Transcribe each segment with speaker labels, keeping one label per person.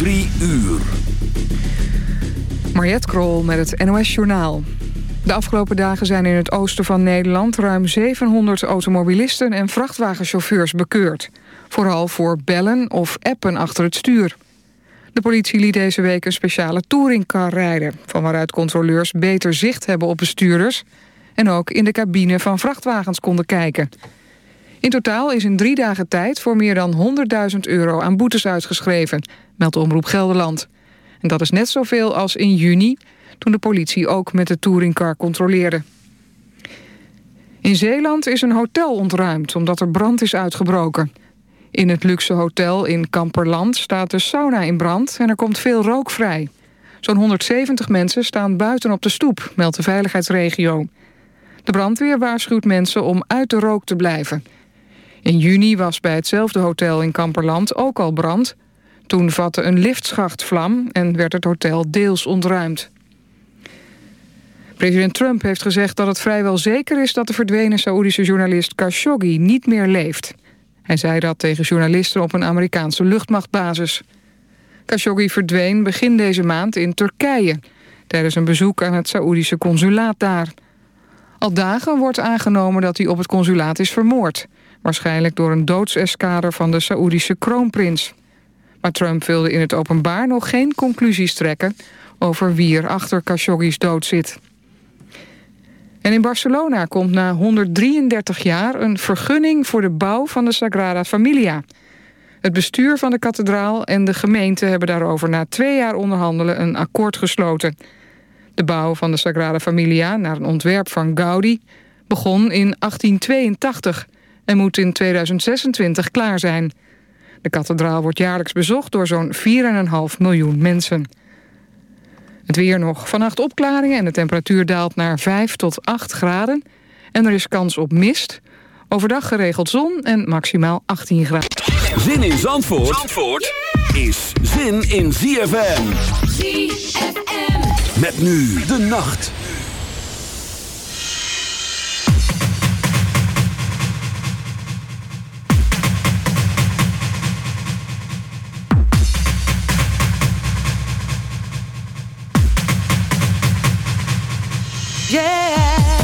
Speaker 1: Drie uur.
Speaker 2: Mariette Krol met het NOS Journaal. De afgelopen dagen zijn in het oosten van Nederland... ruim 700 automobilisten en vrachtwagenchauffeurs bekeurd. Vooral voor bellen of appen achter het stuur. De politie liet deze week een speciale touringcar rijden... van waaruit controleurs beter zicht hebben op bestuurders... en ook in de cabine van vrachtwagens konden kijken. In totaal is in drie dagen tijd voor meer dan 100.000 euro aan boetes uitgeschreven... meldt Omroep Gelderland. En dat is net zoveel als in juni, toen de politie ook met de touringcar controleerde. In Zeeland is een hotel ontruimd omdat er brand is uitgebroken. In het luxe hotel in Kamperland staat de sauna in brand en er komt veel rook vrij. Zo'n 170 mensen staan buiten op de stoep, meldt de veiligheidsregio. De brandweer waarschuwt mensen om uit de rook te blijven. In juni was bij hetzelfde hotel in Kamperland ook al brand. Toen vatte een liftschacht vlam en werd het hotel deels ontruimd. President Trump heeft gezegd dat het vrijwel zeker is... dat de verdwenen Saoedische journalist Khashoggi niet meer leeft. Hij zei dat tegen journalisten op een Amerikaanse luchtmachtbasis. Khashoggi verdween begin deze maand in Turkije... tijdens een bezoek aan het Saoedische consulaat daar. Al dagen wordt aangenomen dat hij op het consulaat is vermoord... waarschijnlijk door een doodseskader van de Saoedische kroonprins. Maar Trump wilde in het openbaar nog geen conclusies trekken... over wie er achter Khashoggi's dood zit. En in Barcelona komt na 133 jaar een vergunning voor de bouw van de Sagrada Familia. Het bestuur van de kathedraal en de gemeente hebben daarover na twee jaar onderhandelen een akkoord gesloten. De bouw van de Sagrada Familia, naar een ontwerp van Gaudi, begon in 1882 en moet in 2026 klaar zijn. De kathedraal wordt jaarlijks bezocht door zo'n 4,5 miljoen mensen. Het weer nog. Vannacht opklaringen en de temperatuur daalt naar 5 tot 8 graden. En er is kans op mist. Overdag geregeld zon en maximaal 18 graden.
Speaker 1: Zin in Zandvoort, Zandvoort is zin in ZFM. ZFM. Met nu de nacht.
Speaker 3: Yeah.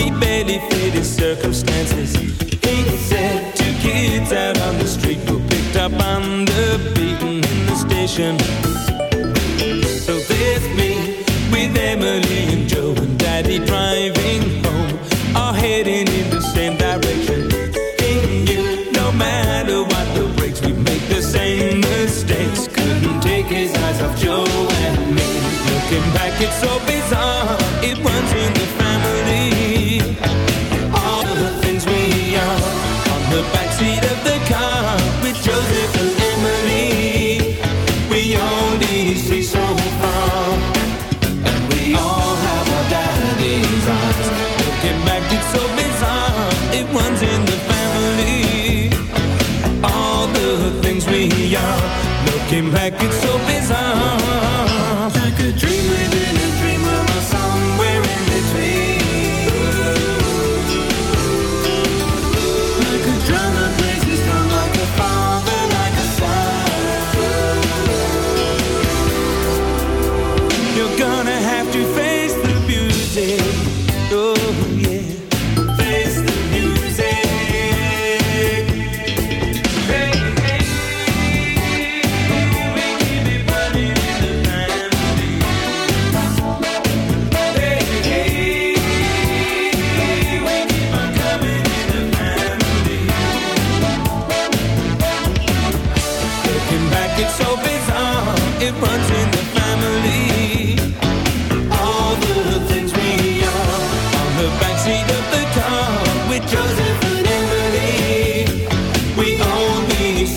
Speaker 3: He barely fit his circle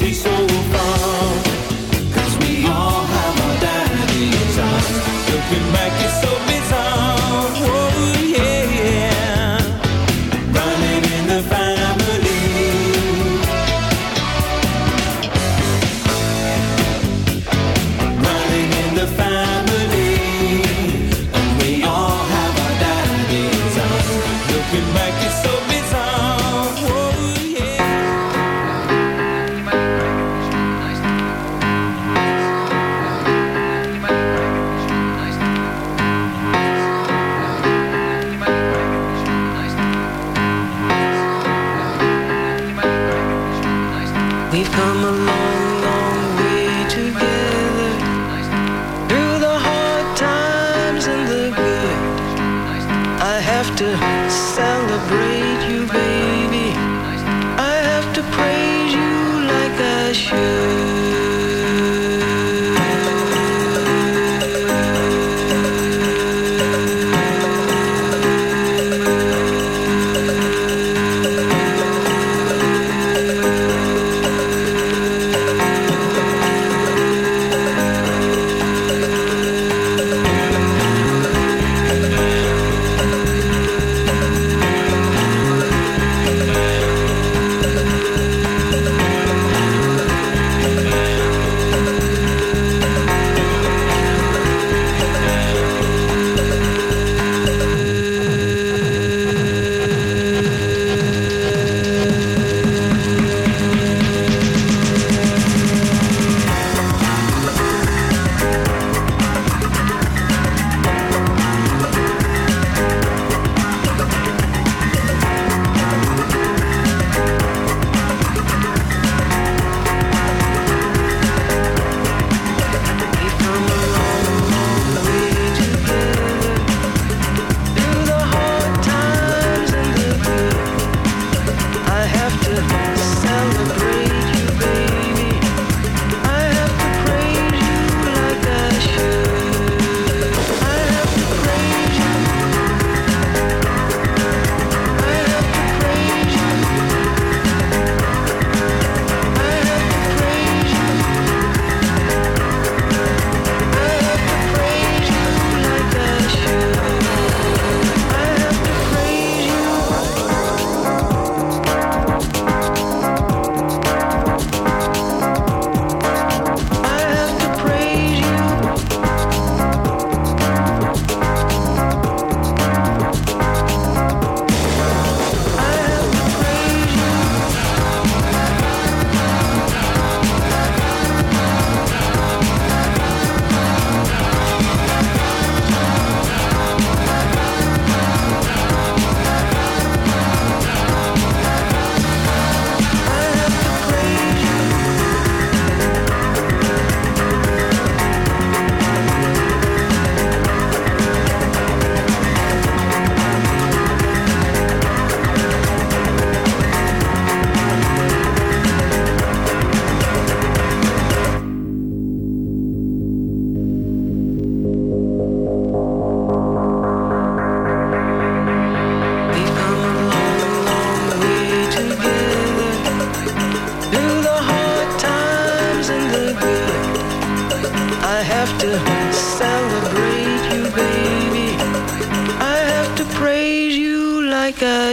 Speaker 3: he's so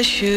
Speaker 3: Should.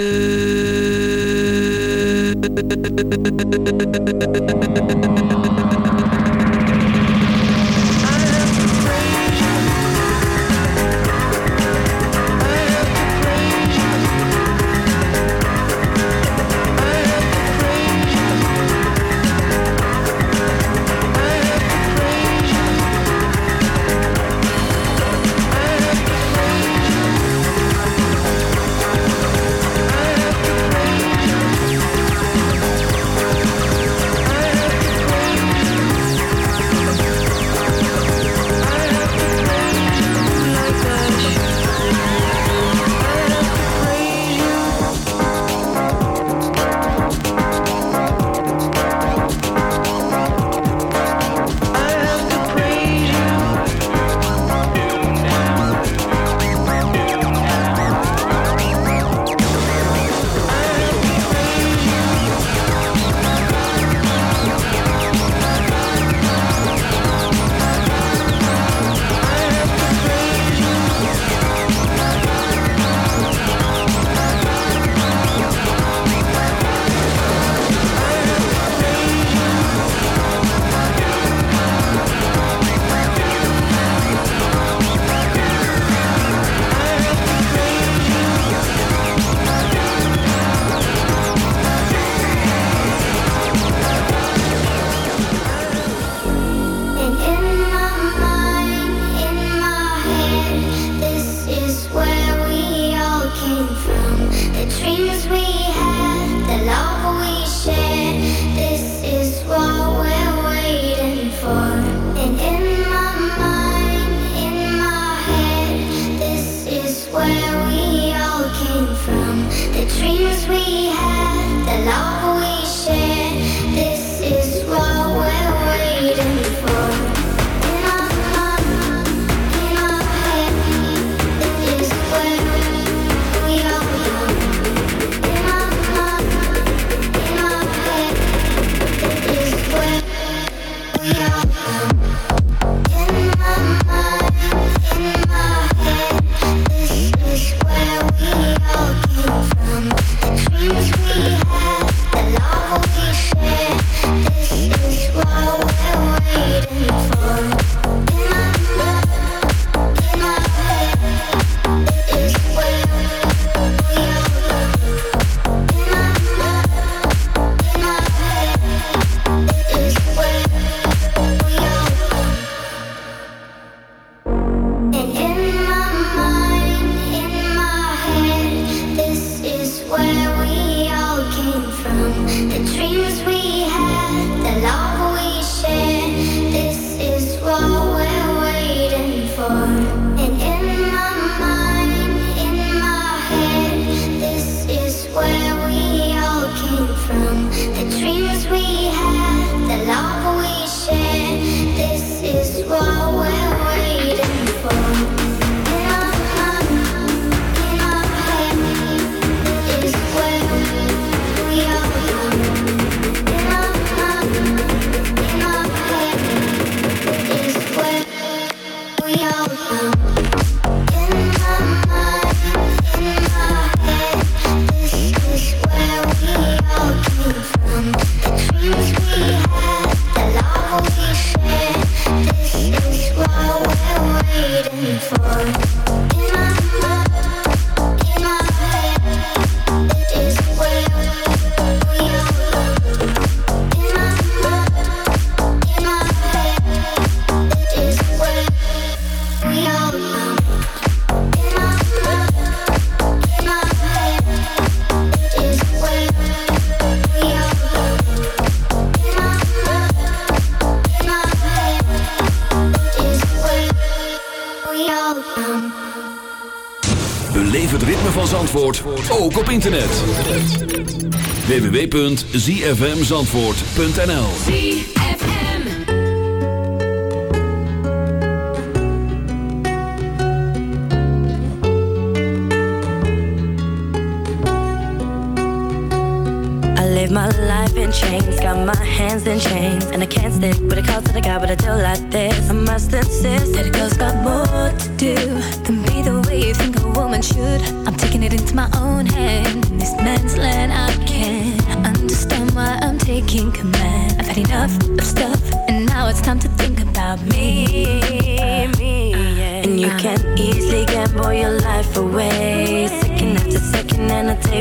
Speaker 3: www.zfmzandvoort.nl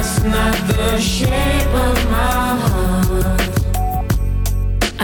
Speaker 3: that's not the shape of my heart.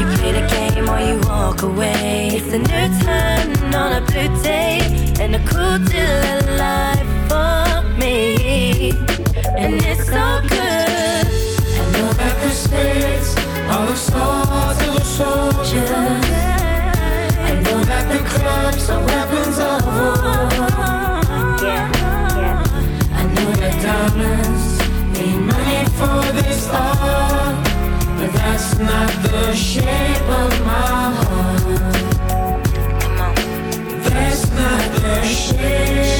Speaker 3: You play the game or you walk away. It's a new turn on a blue day and a cool deal life for me. And it's so good. Know that the spirits are the swords of the soldiers. I know that the clubs are weapons of war. That's not the shape of my heart. That's not the shape,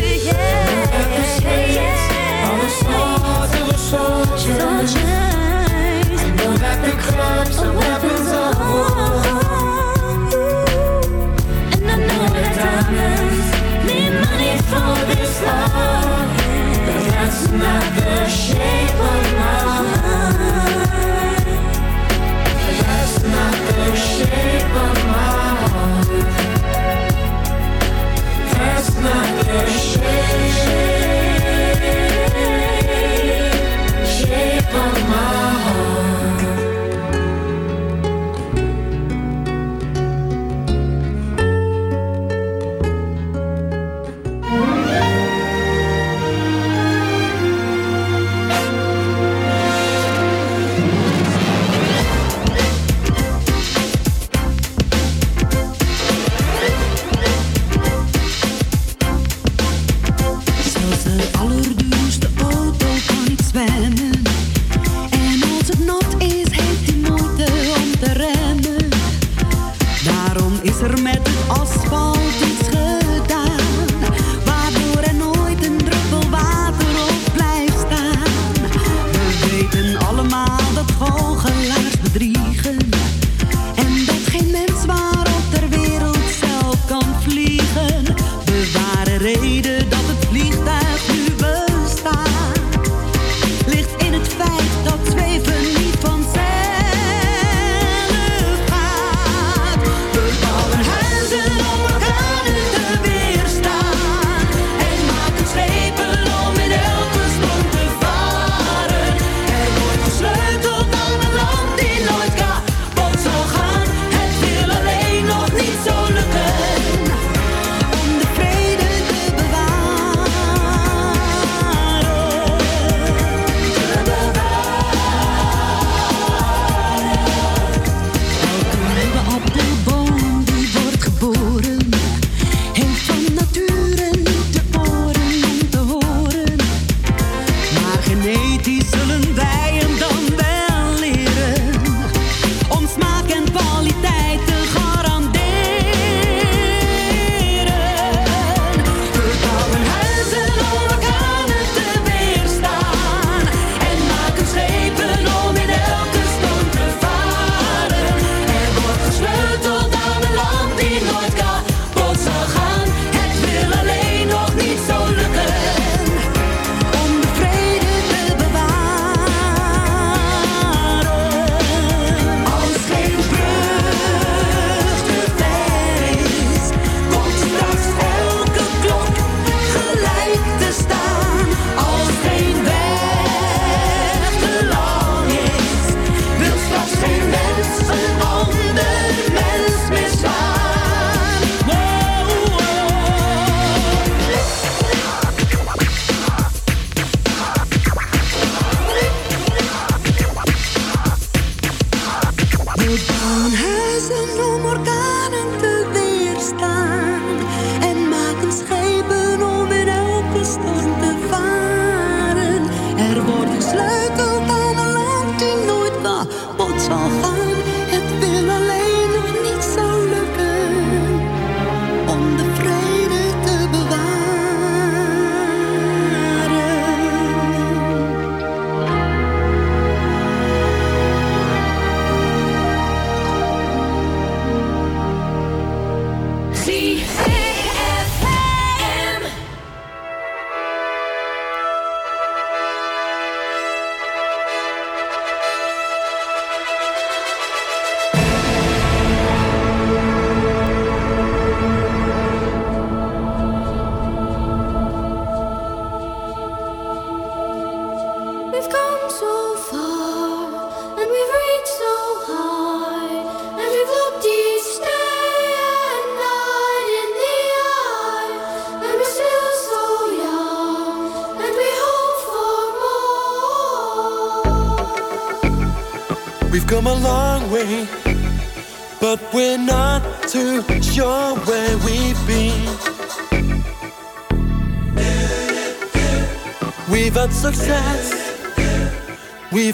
Speaker 3: Oh, Some weapons
Speaker 4: allemaal dat goochelaars bedriegen.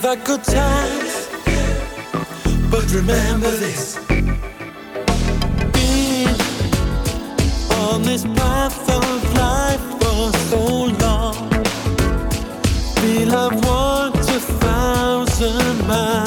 Speaker 5: about good times, but remember this. Been on this path of life for so long, feel I've walked a thousand miles.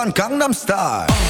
Speaker 6: van Gangnam Style.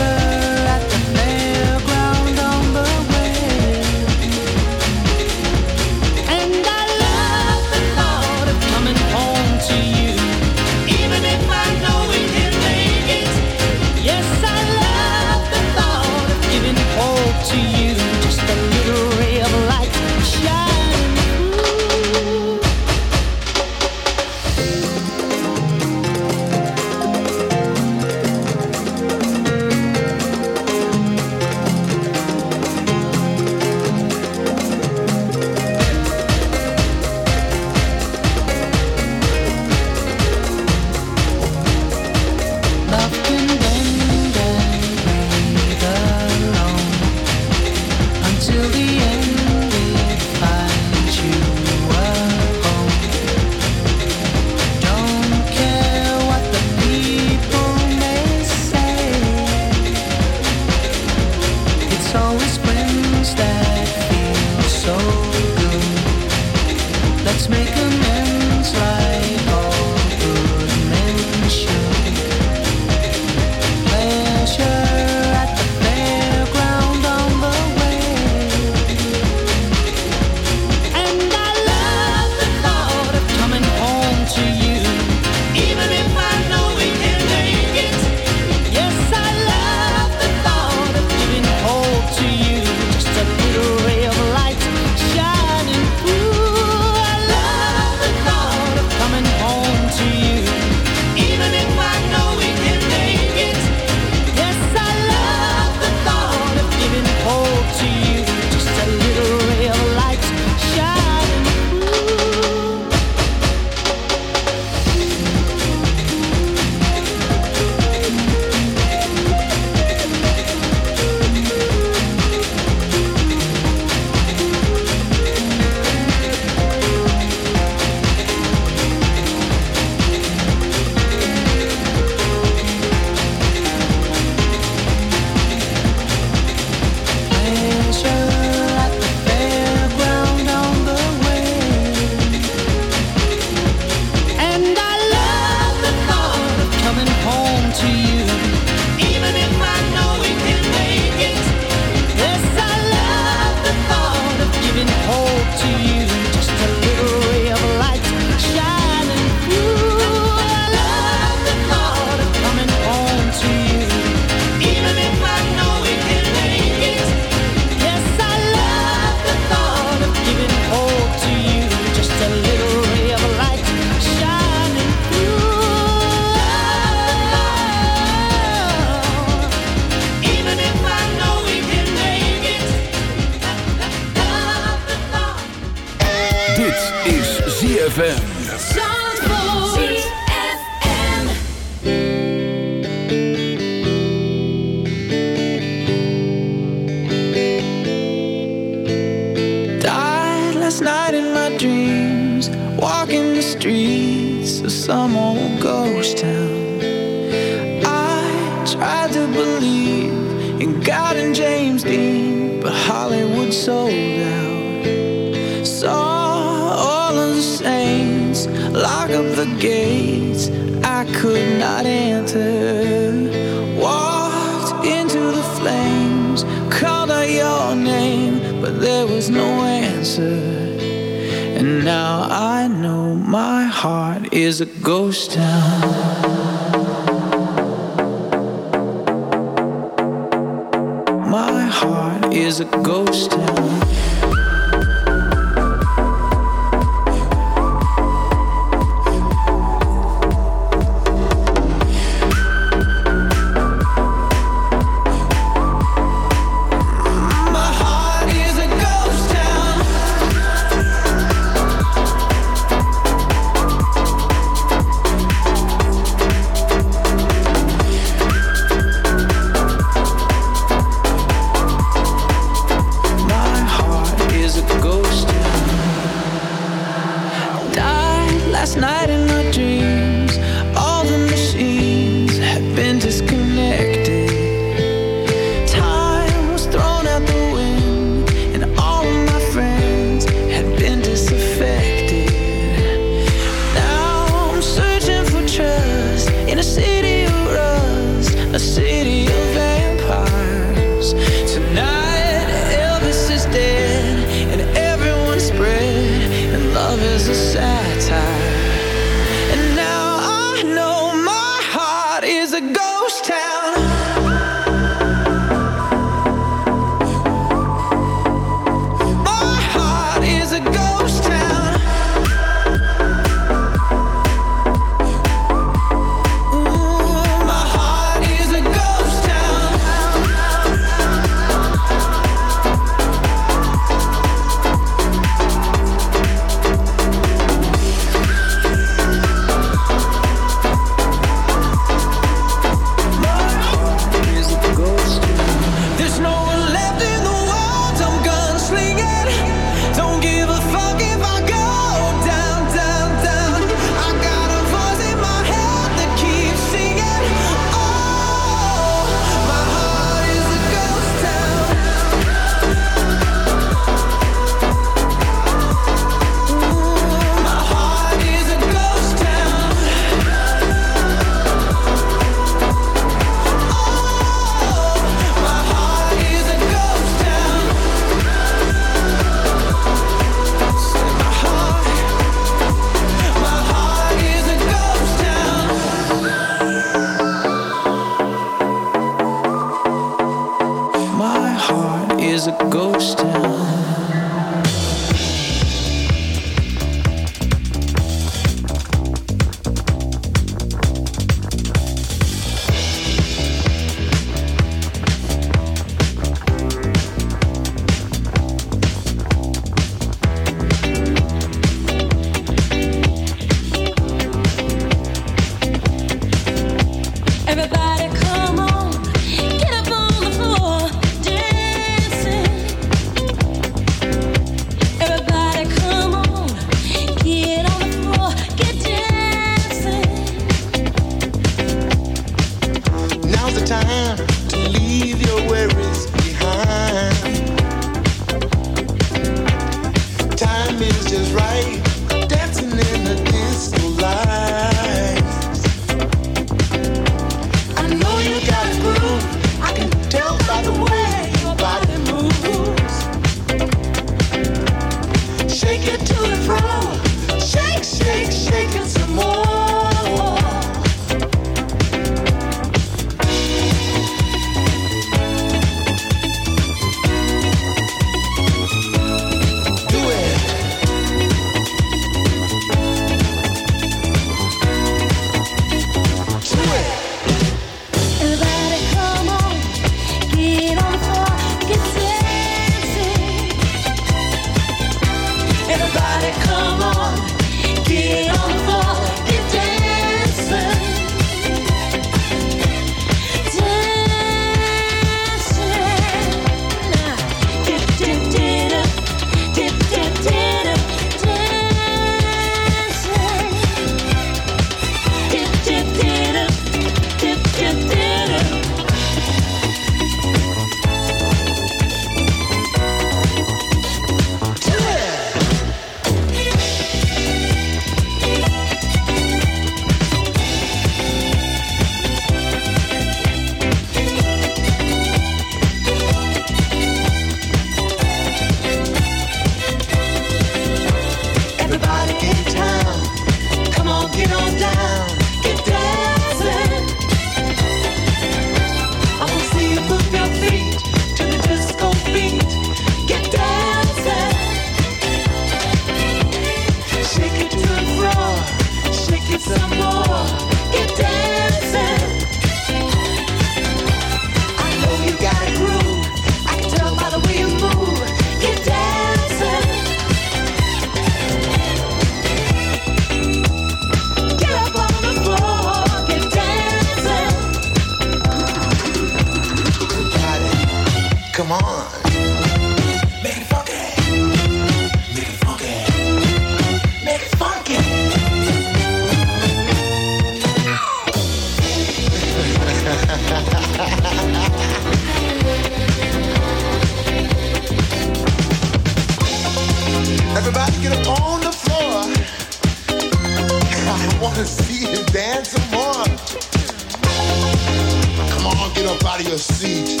Speaker 6: out of your
Speaker 7: seat.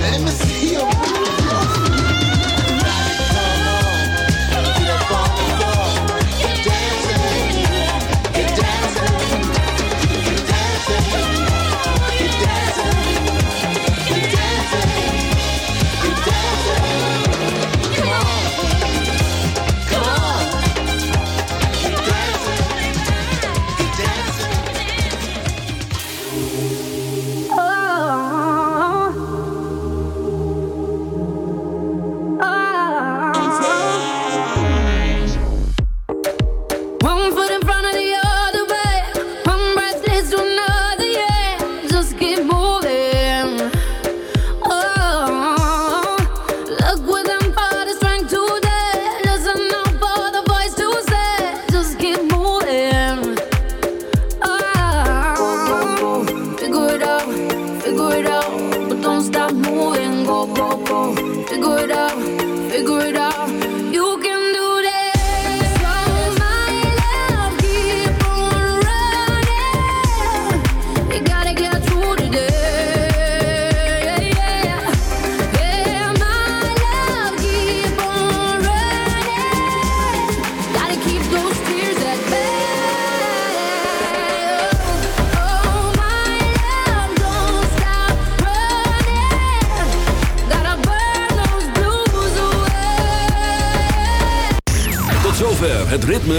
Speaker 7: Let me see
Speaker 1: your